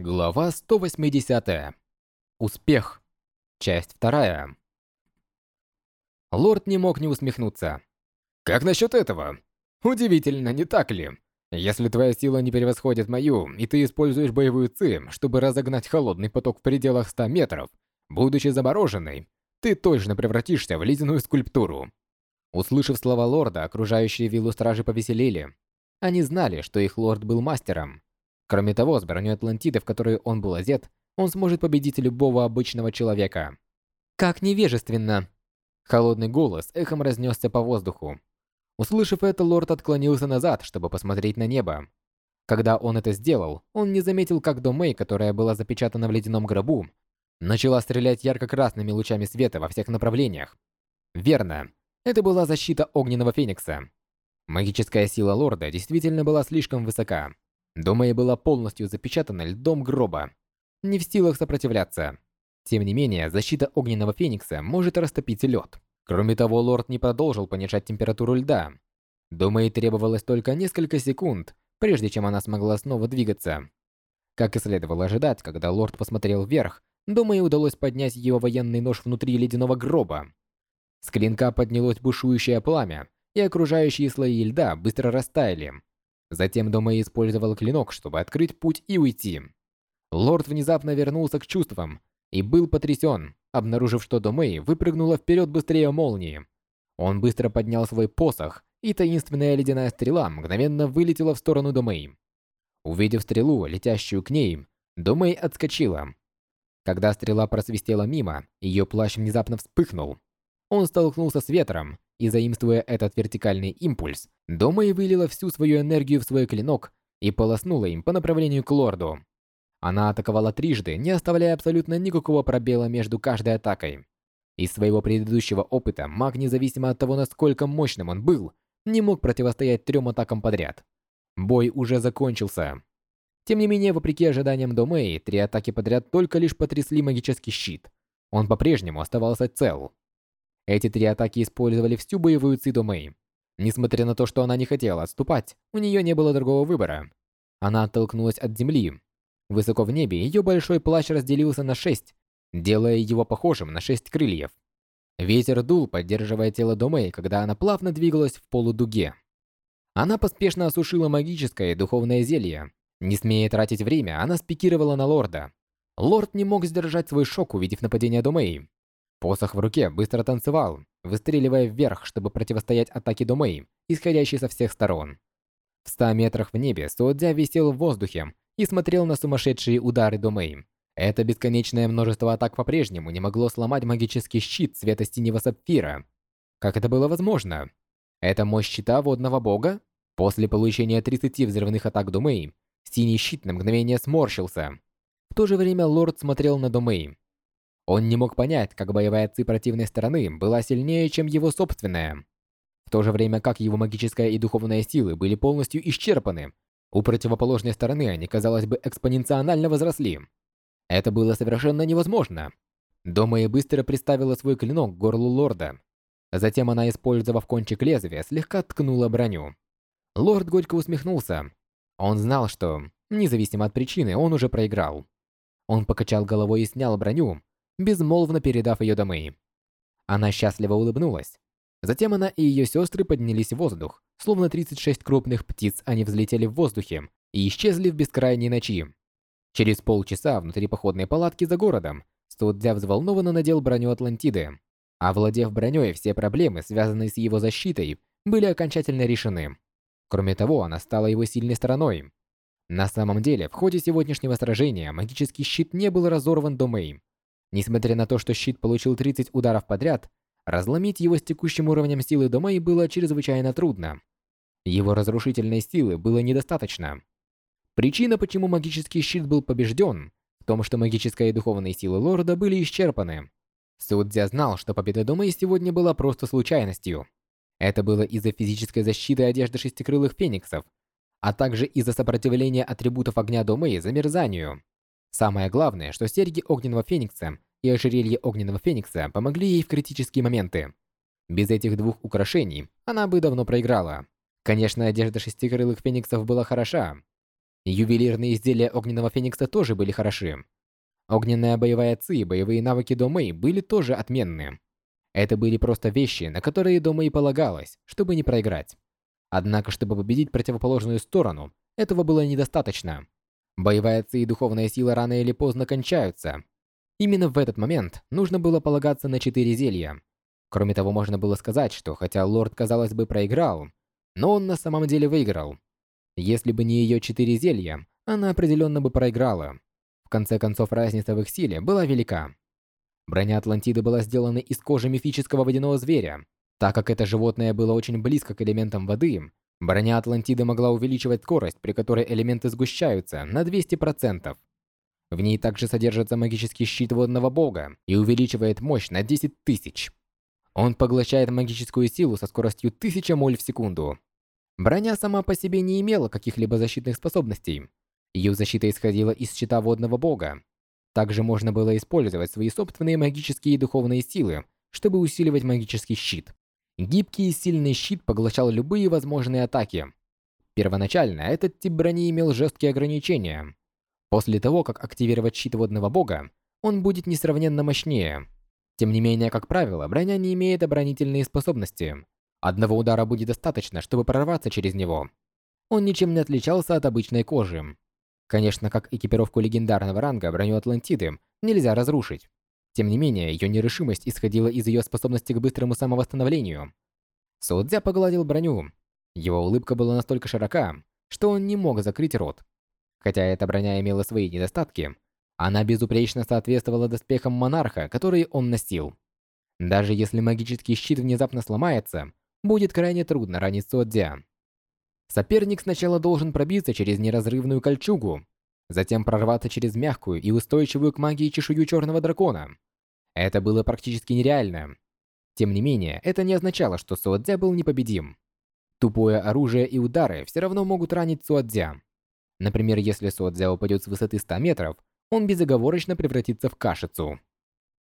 Глава 180. Успех. Часть вторая. Лорд не мог не усмехнуться. «Как насчет этого? Удивительно, не так ли? Если твоя сила не превосходит мою, и ты используешь боевую ци, чтобы разогнать холодный поток в пределах 100 метров, будучи замороженной, ты точно превратишься в ледяную скульптуру». Услышав слова лорда, окружающие виллу стражи повеселели. Они знали, что их лорд был мастером. Кроме того, с броней Атлантиды, в которой он был одет, он сможет победить любого обычного человека. Как невежественно! Холодный голос эхом разнесся по воздуху. Услышав это, лорд отклонился назад, чтобы посмотреть на небо. Когда он это сделал, он не заметил, как Домэй, которая была запечатана в ледяном гробу, начала стрелять ярко-красными лучами света во всех направлениях. Верно, это была защита Огненного Феникса. Магическая сила лорда действительно была слишком высока. Домэй была полностью запечатана льдом гроба, не в силах сопротивляться. Тем не менее, защита Огненного Феникса может растопить лед. Кроме того, лорд не продолжил понижать температуру льда. Домэй требовалось только несколько секунд, прежде чем она смогла снова двигаться. Как и следовало ожидать, когда лорд посмотрел вверх, Домэй удалось поднять его военный нож внутри ледяного гроба. С клинка поднялось бушующее пламя, и окружающие слои льда быстро растаяли. Затем Домэй использовал клинок, чтобы открыть путь и уйти. Лорд внезапно вернулся к чувствам и был потрясен, обнаружив, что Домэй выпрыгнула вперед быстрее молнии. Он быстро поднял свой посох, и таинственная ледяная стрела мгновенно вылетела в сторону Домэй. Увидев стрелу, летящую к ней, Домэй отскочила. Когда стрела просвистела мимо, ее плащ внезапно вспыхнул. Он столкнулся с ветром, и заимствуя этот вертикальный импульс, Домэй вылила всю свою энергию в свой клинок и полоснула им по направлению к лорду. Она атаковала трижды, не оставляя абсолютно никакого пробела между каждой атакой. Из своего предыдущего опыта маг, независимо от того, насколько мощным он был, не мог противостоять трем атакам подряд. Бой уже закончился. Тем не менее, вопреки ожиданиям Домэй, три атаки подряд только лишь потрясли магический щит. Он по-прежнему оставался цел. Эти три атаки использовали всю боевую ци Домэй. Несмотря на то, что она не хотела отступать, у нее не было другого выбора. Она оттолкнулась от земли. Высоко в небе ее большой плащ разделился на шесть, делая его похожим на шесть крыльев. Ветер дул, поддерживая тело Домэй, когда она плавно двигалась в полудуге. Она поспешно осушила магическое и духовное зелье. Не смея тратить время, она спикировала на лорда. Лорд не мог сдержать свой шок, увидев нападение Домэй. Посох в руке быстро танцевал, выстреливая вверх, чтобы противостоять атаке Домэй, исходящей со всех сторон. В ста метрах в небе Суодзя висел в воздухе и смотрел на сумасшедшие удары Домэй. Это бесконечное множество атак по-прежнему не могло сломать магический щит цвета синего сапфира. Как это было возможно? Это мощь щита водного бога? После получения 30 взрывных атак Домэй, синий щит на мгновение сморщился. В то же время лорд смотрел на Домэй, он не мог понять, как боевая ци противной стороны была сильнее, чем его собственная. В то же время как его магическая и духовная силы были полностью исчерпаны, у противоположной стороны они, казалось бы, экспоненциально возросли. Это было совершенно невозможно. Дома и быстро приставила свой клинок к горлу лорда. Затем она, использовав кончик лезвия, слегка ткнула броню. Лорд горько усмехнулся. Он знал, что, независимо от причины, он уже проиграл. Он покачал головой и снял броню, безмолвно передав ее Домэй. Она счастливо улыбнулась. Затем она и ее сестры поднялись в воздух, словно 36 крупных птиц они взлетели в воздухе и исчезли в бескрайней ночи. Через полчаса внутри походной палатки за городом Студзя взволнованно надел броню Атлантиды. Овладев броней, все проблемы, связанные с его защитой, были окончательно решены. Кроме того, она стала его сильной стороной. На самом деле, в ходе сегодняшнего сражения магический щит не был разорван до Мэй. Несмотря на то, что щит получил 30 ударов подряд, разломить его с текущим уровнем силы Домэй было чрезвычайно трудно. Его разрушительной силы было недостаточно. Причина, почему магический щит был побежден, в том, что магическая и духовные силы лорда были исчерпаны. Судзя знал, что победа Домэй сегодня была просто случайностью. Это было из-за физической защиты одежды шестикрылых фениксов, а также из-за сопротивления атрибутов огня Домэй замерзанию. Самое главное, что серьги Огненного Феникса и ожерелье Огненного Феникса помогли ей в критические моменты. Без этих двух украшений она бы давно проиграла. Конечно, одежда шестикрылых фениксов была хороша. Ювелирные изделия Огненного Феникса тоже были хороши. Огненная боевая ци и боевые навыки Домэй были тоже отменны. Это были просто вещи, на которые Домэй полагалось, чтобы не проиграть. Однако, чтобы победить противоположную сторону, этого было недостаточно. Боевая ци и духовная сила рано или поздно кончаются. Именно в этот момент нужно было полагаться на четыре зелья. Кроме того, можно было сказать, что хотя лорд, казалось бы, проиграл, но он на самом деле выиграл. Если бы не ее четыре зелья, она определенно бы проиграла. В конце концов, разница в их силе была велика. Броня Атлантиды была сделана из кожи мифического водяного зверя. Так как это животное было очень близко к элементам воды, броня Атлантиды могла увеличивать скорость, при которой элементы сгущаются, на 200%. В ней также содержится магический щит водного бога и увеличивает мощь на 10 тысяч. Он поглощает магическую силу со скоростью 1000 моль в секунду. Броня сама по себе не имела каких-либо защитных способностей. Ее защита исходила из щита водного бога. Также можно было использовать свои собственные магические и духовные силы, чтобы усиливать магический щит. Гибкий и сильный щит поглощал любые возможные атаки. Первоначально этот тип брони имел жесткие ограничения. После того, как активировать щит водного бога, он будет несравненно мощнее. Тем не менее, как правило, броня не имеет оборонительные способности. Одного удара будет достаточно, чтобы прорваться через него. Он ничем не отличался от обычной кожи. Конечно, как экипировку легендарного ранга, броню Атлантиды нельзя разрушить. Тем не менее, ее нерешимость исходила из ее способности к быстрому самовосстановлению. Судзя погладил броню. Его улыбка была настолько широка, что он не мог закрыть рот. Хотя эта броня имела свои недостатки, она безупречно соответствовала доспехам монарха, которые он носил. Даже если магический щит внезапно сломается, будет крайне трудно ранить Содзя. Соперник сначала должен пробиться через неразрывную кольчугу, затем прорваться через мягкую и устойчивую к магии чешую черного дракона. Это было практически нереально. Тем не менее, это не означало, что Суадзя был непобедим. Тупое оружие и удары все равно могут ранить Суадзя. Например, если Суадзя упадет с высоты 100 метров, он безоговорочно превратится в кашицу.